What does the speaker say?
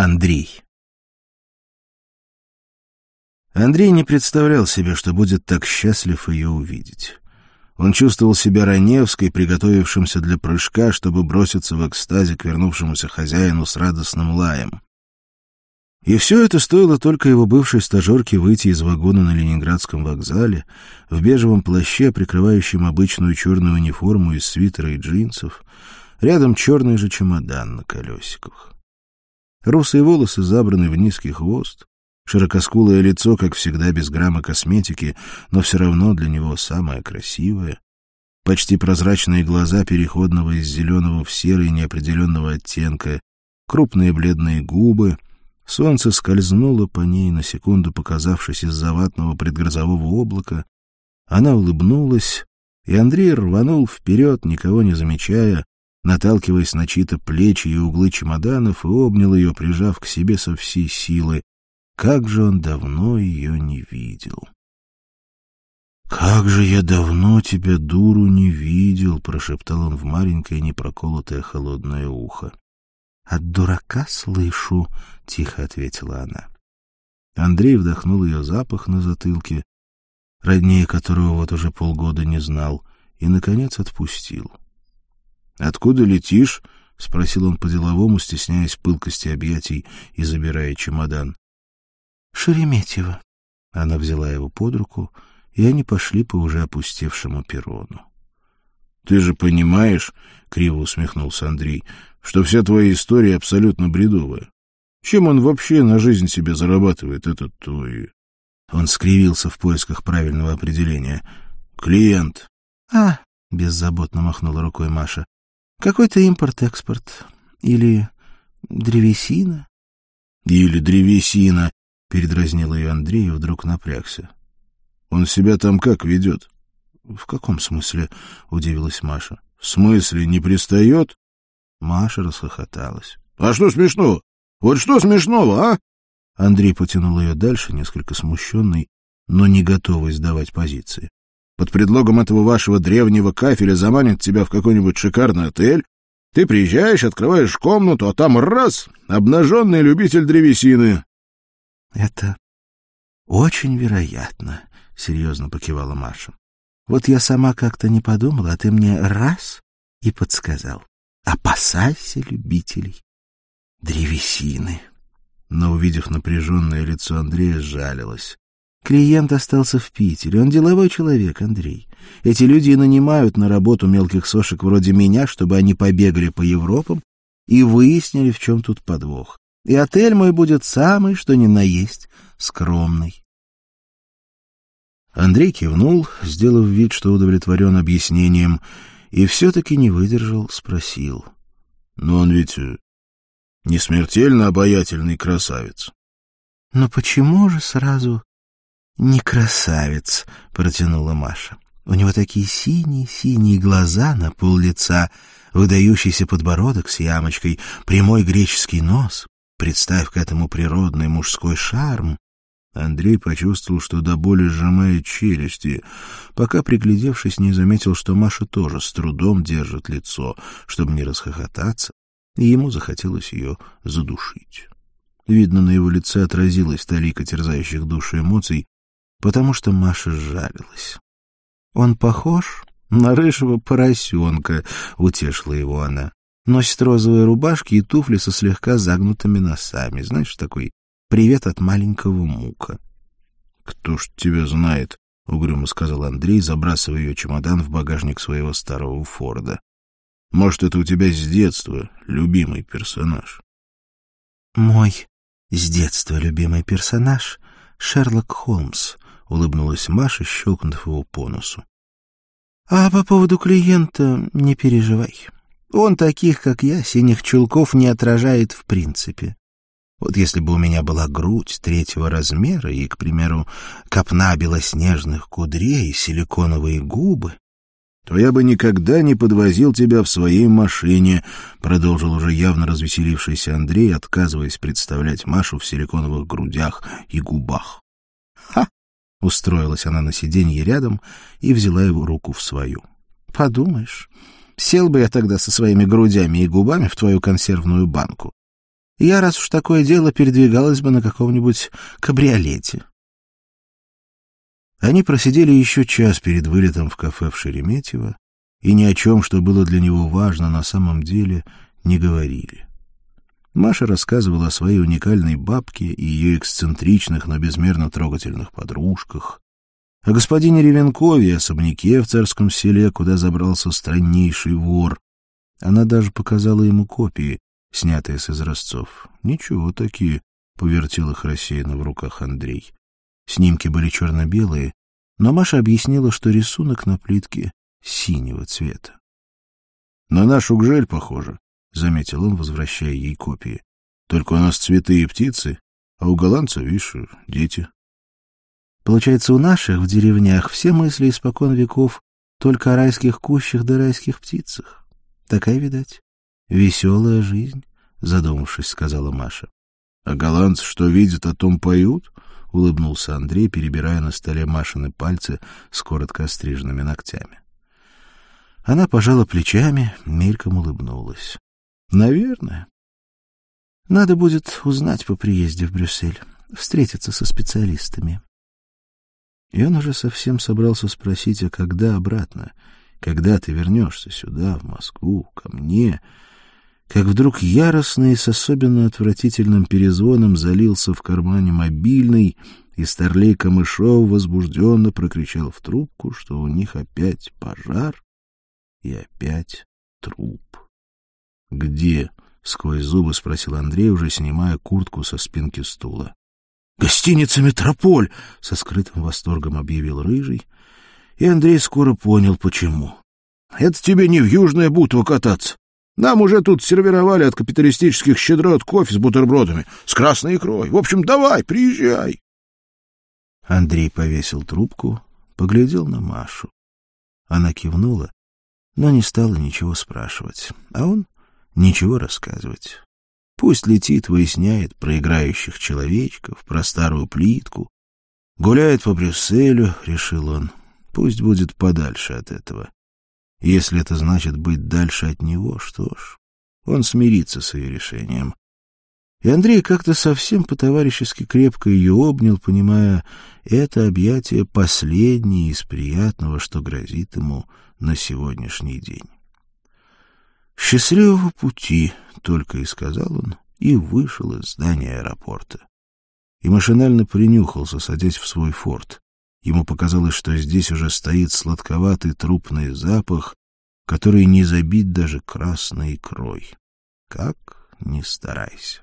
Андрей. Андрей не представлял себе, что будет так счастлив ее увидеть. Он чувствовал себя Раневской, приготовившимся для прыжка, чтобы броситься в экстазе к вернувшемуся хозяину с радостным лаем. И все это стоило только его бывшей стажерке выйти из вагона на Ленинградском вокзале в бежевом плаще, прикрывающем обычную черную униформу из свитера и джинсов, рядом черный же чемодан на колесиках. Русые волосы забраны в низкий хвост, широкоскулое лицо, как всегда, без грамма косметики, но все равно для него самое красивое. Почти прозрачные глаза переходного из зеленого в серый неопределенного оттенка, крупные бледные губы. Солнце скользнуло по ней, на секунду показавшись из-за ватного предгрозового облака. Она улыбнулась, и Андрей рванул вперед, никого не замечая, наталкиваясь на чьи-то плечи и углы чемоданов, и обнял ее, прижав к себе со всей силы. Как же он давно ее не видел! «Как же я давно тебя, дуру, не видел!» — прошептал он в маленькое непроколотое холодное ухо. «От дурака слышу!» — тихо ответила она. Андрей вдохнул ее запах на затылке, роднее которого вот уже полгода не знал, и, наконец, отпустил. «Откуда летишь?» — спросил он по-деловому, стесняясь пылкости объятий и забирая чемодан. «Шереметьево». Она взяла его под руку, и они пошли по уже опустевшему перрону. «Ты же понимаешь, — криво усмехнулся Андрей, — что вся твоя история абсолютно бредовая. Чем он вообще на жизнь себе зарабатывает, этот твой...» Он скривился в поисках правильного определения. «Клиент». «А, — беззаботно махнула рукой Маша. Какой-то импорт-экспорт. Или древесина. Или древесина, передразнил ее Андрей и вдруг напрягся. Он себя там как ведет? В каком смысле? удивилась Маша. В смысле, не пристает? Маша расхохоталась. А что смешно? Вот что смешного, а? Андрей потянул ее дальше, несколько смущенный, но не готовый сдавать позиции под предлогом этого вашего древнего кафеля заманит тебя в какой-нибудь шикарный отель. Ты приезжаешь, открываешь комнату, а там раз — обнаженный любитель древесины. — Это очень вероятно, — серьезно покивала Маша. — Вот я сама как-то не подумала, а ты мне раз и подсказал. Опасайся любителей древесины. Но, увидев напряженное лицо Андрея, сжалилась. Клиент остался в Питере. Он деловой человек, Андрей. Эти люди и нанимают на работу мелких сошек вроде меня, чтобы они побегали по Европам и выяснили, в чем тут подвох. И отель мой будет самый, что ни на есть, скромный. Андрей кивнул, сделав вид, что удовлетворен объяснением, и все-таки не выдержал, спросил. — Но он ведь э, не смертельно обаятельный красавец. — Но почему же сразу «Не красавец», — протянула Маша. «У него такие синие-синие глаза на пол лица, выдающийся подбородок с ямочкой, прямой греческий нос. Представь к этому природный мужской шарм». Андрей почувствовал, что до боли сжимает челюсти, пока, приглядевшись, не заметил, что Маша тоже с трудом держит лицо, чтобы не расхохотаться, и ему захотелось ее задушить. Видно, на его лице отразилась талика терзающих душу эмоций, потому что Маша сжалилась. «Он похож на рыжего поросенка», — утешила его она. «Носит розовые рубашки и туфли со слегка загнутыми носами. Знаешь, такой привет от маленького мука». «Кто ж тебя знает?» — угрюмо сказал Андрей, забрасывая ее чемодан в багажник своего старого Форда. «Может, это у тебя с детства любимый персонаж?» «Мой с детства любимый персонаж — Шерлок Холмс», — улыбнулась Маша, щелкнув его по носу. — А по поводу клиента не переживай. Он таких, как я, синих чулков не отражает в принципе. Вот если бы у меня была грудь третьего размера и, к примеру, копна белоснежных кудрей и силиконовые губы, то я бы никогда не подвозил тебя в своей машине, — продолжил уже явно развеселившийся Андрей, отказываясь представлять Машу в силиконовых грудях и губах. Устроилась она на сиденье рядом и взяла его руку в свою. — Подумаешь, сел бы я тогда со своими грудями и губами в твою консервную банку. Я, раз уж такое дело, передвигалась бы на каком-нибудь кабриолете. Они просидели еще час перед вылетом в кафе в Шереметьево и ни о чем, что было для него важно на самом деле, не говорили. Маша рассказывала о своей уникальной бабке и ее эксцентричных, но безмерно трогательных подружках, о господине Ревенкове, особняке в царском селе, куда забрался страннейший вор. Она даже показала ему копии, снятые с изразцов. Ничего такие, — повертел их рассеянно в руках Андрей. Снимки были черно-белые, но Маша объяснила, что рисунок на плитке синего цвета. — На нашу гжель похоже, — заметил он, возвращая ей копии. — Только у нас цветы и птицы, а у голландцев, видишь, дети. Получается, у наших в деревнях все мысли испокон веков только о райских кущах да райских птицах. Такая, видать, веселая жизнь, — задумавшись, сказала Маша. — А голландцы что видят, о том поют? — улыбнулся Андрей, перебирая на столе Машины пальцы с коротко остриженными ногтями. Она пожала плечами, мельком улыбнулась. — Наверное. Надо будет узнать по приезде в Брюссель, встретиться со специалистами. И он уже совсем собрался спросить, а когда обратно? Когда ты вернешься сюда, в Москву, ко мне? Как вдруг яростно и с особенно отвратительным перезвоном залился в кармане мобильный, и старлей Камышов возбужденно прокричал в трубку, что у них опять пожар и опять труп. — Где? — сквозь зубы спросил Андрей, уже снимая куртку со спинки стула. «Гостиница «Метрополь», — со скрытым восторгом объявил Рыжий, и Андрей скоро понял, почему. «Это тебе не в Южное Бутово кататься. Нам уже тут сервировали от капиталистических щедрот кофе с бутербродами, с красной икрой. В общем, давай, приезжай». Андрей повесил трубку, поглядел на Машу. Она кивнула, но не стала ничего спрашивать, а он ничего рассказывать. Пусть летит, выясняет про играющих человечков, про старую плитку. Гуляет по Брюсселю, — решил он. Пусть будет подальше от этого. Если это значит быть дальше от него, что ж, он смирится с ее решением. И Андрей как-то совсем по-товарищески крепко ее обнял, понимая, это объятие последнее из приятного, что грозит ему на сегодняшний день. «Счастливого пути!» — только и сказал он, и вышел из здания аэропорта. И машинально принюхался, садясь в свой форт. Ему показалось, что здесь уже стоит сладковатый трупный запах, который не забить даже красной икрой. Как ни старайся.